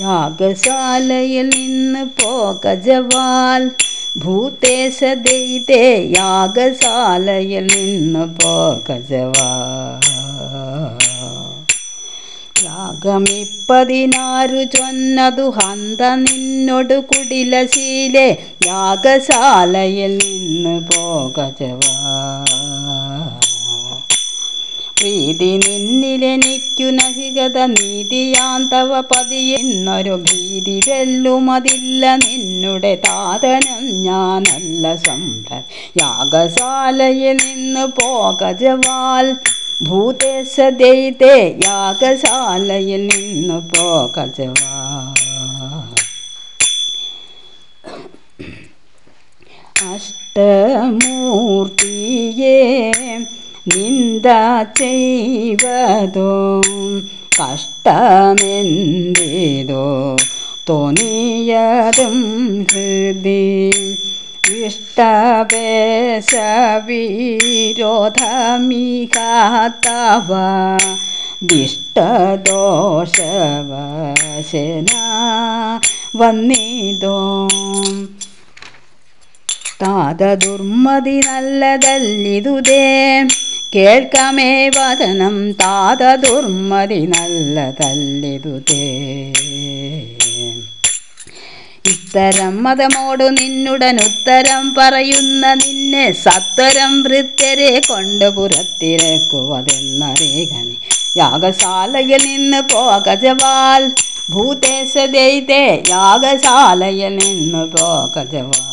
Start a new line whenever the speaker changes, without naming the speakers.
യാഗശാലയിൽ നിന്ന് ഭൂതേശ දෙയിതേ യാഗശാലയിൽ നിന്ന് പോകജവാൽ. രാഗമിപ്പതിനാറു ചൊന്നതു ഹന്ത നിന്നൊടു കുടിലശീലെ യാഗശാലയിൽ നിന്ന് പോകജവാ പ്രീതി നിന്നിലെനിക്കു നഹികത നീതിയാന്തവ പതിയെന്നൊരു ഭീതി വെല്ലുമതില്ല നിന്നുടെ താതനം ഞാനല്ല സംഭ്ര യാഗശാലയിൽ നിന്ന് പോകജവാൽ ഭൂതേശദൈതേ യാഗശാലയിൽ നിന്ന് പോകജവാൽ. അഷ്ടമൂർത്തിയെ നിന്ദ ചെയ്വതോ കഷ്ടമെന്തിതോ തോന്നിയതും ഹൃദി. ഇഷ്ടവേശവിരോധമികാത്തവ ദിഷ്ടദോഷവശന വന്നിതോ. താത ദുർമതി നല്ലതല്ലിതുതേ കേൾക്കമേ വചനം താത ദുർമതി നല്ലതല്ലിതുതേ ഇത്തരം മതമോടു നിന്നുടൻ ഉത്തരം പറയുന്ന നിന്നെ സത്വരം വൃത്യരെ കൊണ്ട് പുറത്തിരക്കുവതെന്നറിയണി യാഗശാലയിൽ നിന്ന് പോകജവാൽ ഭൂതേശ ദൈതേ യാഗശാലയിൽ നിന്ന് പോകജവാൽ